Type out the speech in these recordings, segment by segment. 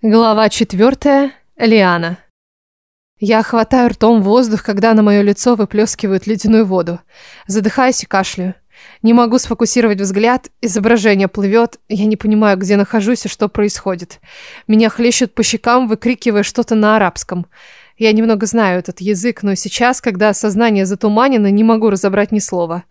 Глава четвертая. Лиана. Я хватаю ртом воздух, когда на мое лицо выплескивают ледяную воду. Задыхаюсь и кашляю. Не могу сфокусировать взгляд, изображение плывет, я не понимаю, где нахожусь и что происходит. Меня хлещут по щекам, выкрикивая что-то на арабском. Я немного знаю этот язык, но сейчас, когда сознание затуманено, не могу разобрать ни слова.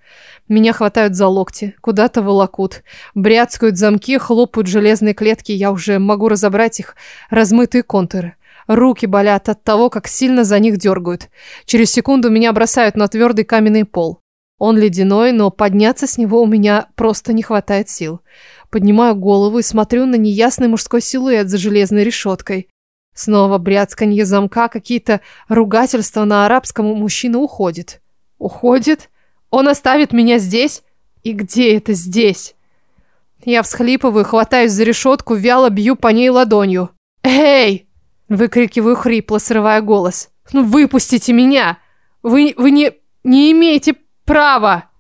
Меня хватают за локти, куда-то волокут, бряцкают замки, хлопают железные клетки, я уже могу разобрать их размытые контуры. Руки болят от того, как сильно за них дергают. Через секунду меня бросают на твердый каменный пол. Он ледяной, но подняться с него у меня просто не хватает сил. Поднимаю голову и смотрю на неясный мужской силуэт за железной решеткой. Снова бряцканье замка, какие-то ругательства на арабском, мужчина уходит. Уходит? Он оставит меня здесь? И где это здесь? Я всхлипываю, хватаюсь за решетку, вяло бью по ней ладонью. «Эй!» – выкрикиваю хрипло, срывая голос. «Ну выпустите меня! Вы, вы не, не имеете права!»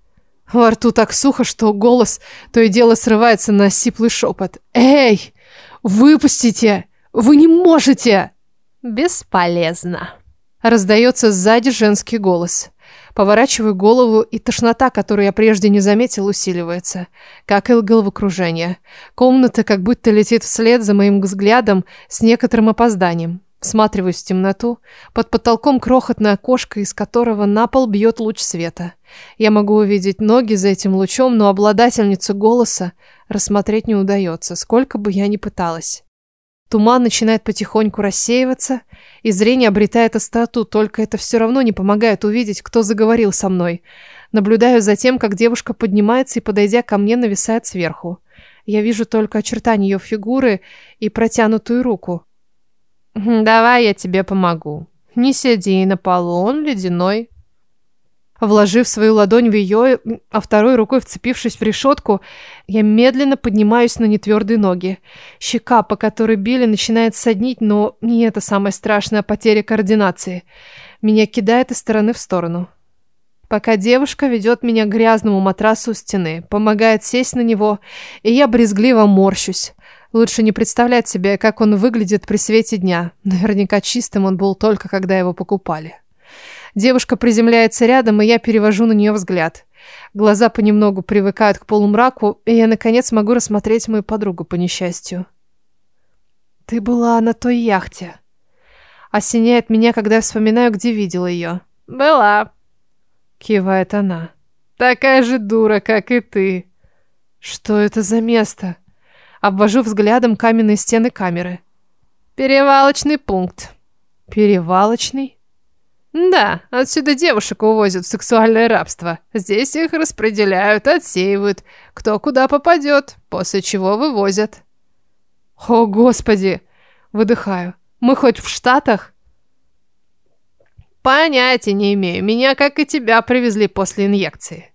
Во рту так сухо, что голос то и дело срывается на сиплый шепот. «Эй! Выпустите!» Вы не можете!» «Бесполезно!» Раздается сзади женский голос. Поворачиваю голову, и тошнота, которую я прежде не заметил, усиливается. Как и головокружение. Комната как будто летит вслед за моим взглядом с некоторым опозданием. Всматриваюсь в темноту. Под потолком крохотное окошко, из которого на пол бьет луч света. Я могу увидеть ноги за этим лучом, но обладательницу голоса рассмотреть не удается, сколько бы я ни пыталась. Туман начинает потихоньку рассеиваться, и зрение обретает остроту, только это все равно не помогает увидеть, кто заговорил со мной. Наблюдаю за тем, как девушка поднимается и, подойдя ко мне, нависает сверху. Я вижу только очертания ее фигуры и протянутую руку. «Давай я тебе помогу. Не сиди на полу, он ледяной». Вложив свою ладонь в ее, а второй рукой вцепившись в решетку, я медленно поднимаюсь на нетвердые ноги. Щека, по которой били, начинает соднить, но не это самая страшная потеря координации. Меня кидает из стороны в сторону. Пока девушка ведет меня к грязному матрасу у стены, помогает сесть на него, и я брезгливо морщусь. Лучше не представлять себе, как он выглядит при свете дня. Наверняка чистым он был только, когда его покупали. Девушка приземляется рядом, и я перевожу на нее взгляд. Глаза понемногу привыкают к полумраку, и я, наконец, могу рассмотреть мою подругу по несчастью. «Ты была на той яхте». Осеняет меня, когда я вспоминаю, где видела ее. «Была», — кивает она. «Такая же дура, как и ты». «Что это за место?» Обвожу взглядом каменные стены камеры. «Перевалочный пункт». «Перевалочный?» Да, отсюда девушек увозят в сексуальное рабство. Здесь их распределяют, отсеивают, кто куда попадет, после чего вывозят. О, Господи! Выдыхаю. Мы хоть в Штатах? Понятия не имею. Меня, как и тебя, привезли после инъекции.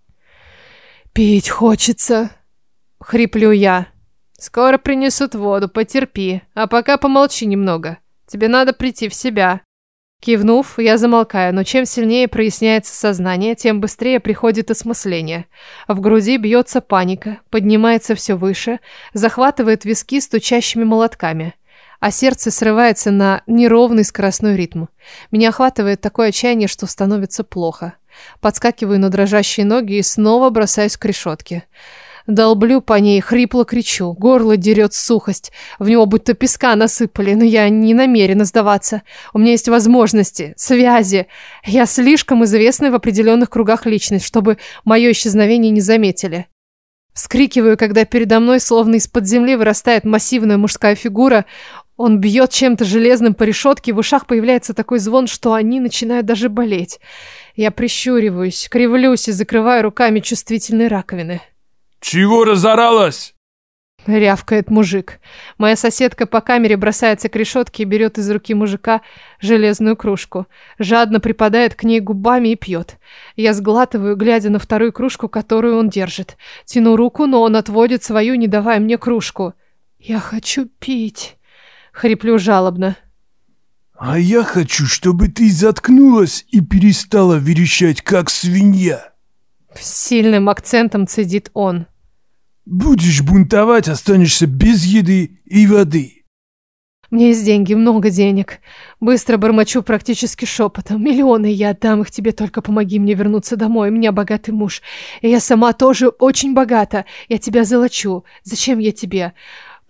Пить хочется. Хриплю я. Скоро принесут воду, потерпи. А пока помолчи немного. Тебе надо прийти в себя. Кивнув, я замолкаю, но чем сильнее проясняется сознание, тем быстрее приходит осмысление. В груди бьется паника, поднимается все выше, захватывает виски стучащими молотками, а сердце срывается на неровный скоростной ритм. Меня охватывает такое отчаяние, что становится плохо. Подскакиваю на дрожащие ноги и снова бросаюсь к решетке. Долблю по ней, хрипло кричу. Горло дерет сухость. В него будто песка насыпали, но я не намерена сдаваться. У меня есть возможности, связи. Я слишком известная в определенных кругах личность, чтобы мое исчезновение не заметили. Вскрикиваю, когда передо мной словно из-под земли вырастает массивная мужская фигура. Он бьет чем-то железным по решетке, в ушах появляется такой звон, что они начинают даже болеть. Я прищуриваюсь, кривлюсь и закрываю руками чувствительные раковины. «Чего разоралась?» Рявкает мужик. Моя соседка по камере бросается к решетке и берет из руки мужика железную кружку. Жадно припадает к ней губами и пьет. Я сглатываю, глядя на вторую кружку, которую он держит. Тяну руку, но он отводит свою, не давая мне кружку. «Я хочу пить», — хриплю жалобно. «А я хочу, чтобы ты заткнулась и перестала верещать, как свинья». С сильным акцентом цедит он. Будешь бунтовать, останешься без еды и воды. меня есть деньги, много денег. Быстро бормочу практически шепотом. Миллионы я отдам их тебе, только помоги мне вернуться домой. У меня богатый муж. И я сама тоже очень богата. Я тебя золочу. Зачем я тебе?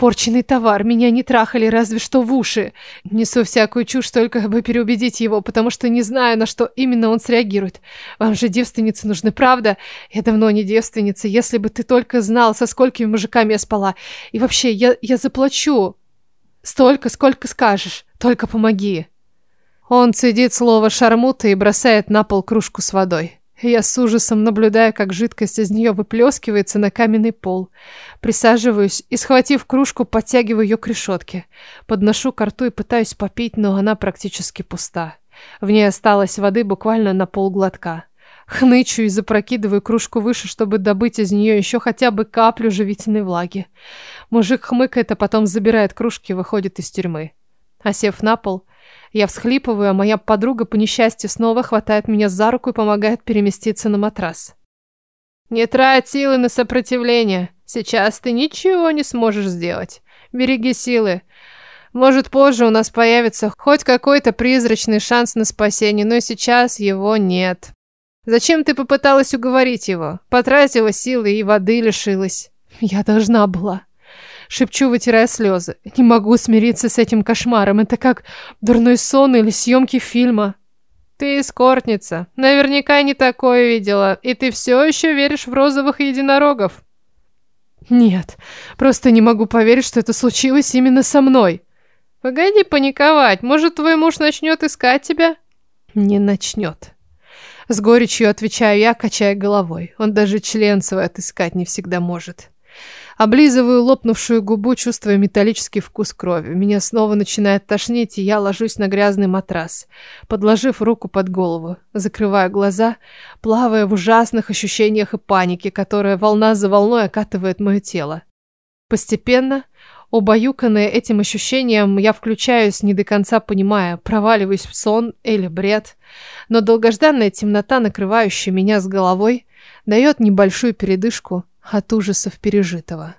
Порченный товар, меня не трахали разве что в уши. Несу всякую чушь только бы переубедить его, потому что не знаю, на что именно он среагирует. Вам же девственницы нужны, правда? Я давно не девственница, если бы ты только знал, со сколькими мужиками я спала. И вообще, я, я заплачу. Столько, сколько скажешь, только помоги. Он цедит слово «шармута» и бросает на пол кружку с водой. Я с ужасом наблюдаю, как жидкость из нее выплескивается на каменный пол. Присаживаюсь и, схватив кружку, подтягиваю ее к решетке. Подношу ко рту и пытаюсь попить, но она практически пуста. В ней осталось воды буквально на полглотка. Хнычу и запрокидываю кружку выше, чтобы добыть из нее еще хотя бы каплю живительной влаги. Мужик хмыкает, а потом забирает кружки и выходит из тюрьмы. Осев на пол, я всхлипываю, а моя подруга по несчастью снова хватает меня за руку и помогает переместиться на матрас. «Не трать силы на сопротивление. Сейчас ты ничего не сможешь сделать. Береги силы. Может, позже у нас появится хоть какой-то призрачный шанс на спасение, но сейчас его нет. Зачем ты попыталась уговорить его? Потратила силы и воды лишилась. Я должна была. Шепчу, вытирая слезы. Не могу смириться с этим кошмаром. Это как дурной сон или съемки фильма. Ты эскортница. Наверняка не такое видела. И ты все еще веришь в розовых единорогов. Нет, просто не могу поверить, что это случилось именно со мной. Погоди паниковать. Может, твой муж начнет искать тебя? Не начнет. С горечью отвечаю я, качая головой. Он даже член свой отыскать не всегда может. Облизываю лопнувшую губу, чувствуя металлический вкус крови. Меня снова начинает тошнить, и я ложусь на грязный матрас, подложив руку под голову. Закрываю глаза, плавая в ужасных ощущениях и панике, которая волна за волной окатывает мое тело. Постепенно, убаюканная этим ощущением, я включаюсь, не до конца понимая, проваливаюсь в сон или бред. Но долгожданная темнота, накрывающая меня с головой, дает небольшую передышку – от ужасов пережитого.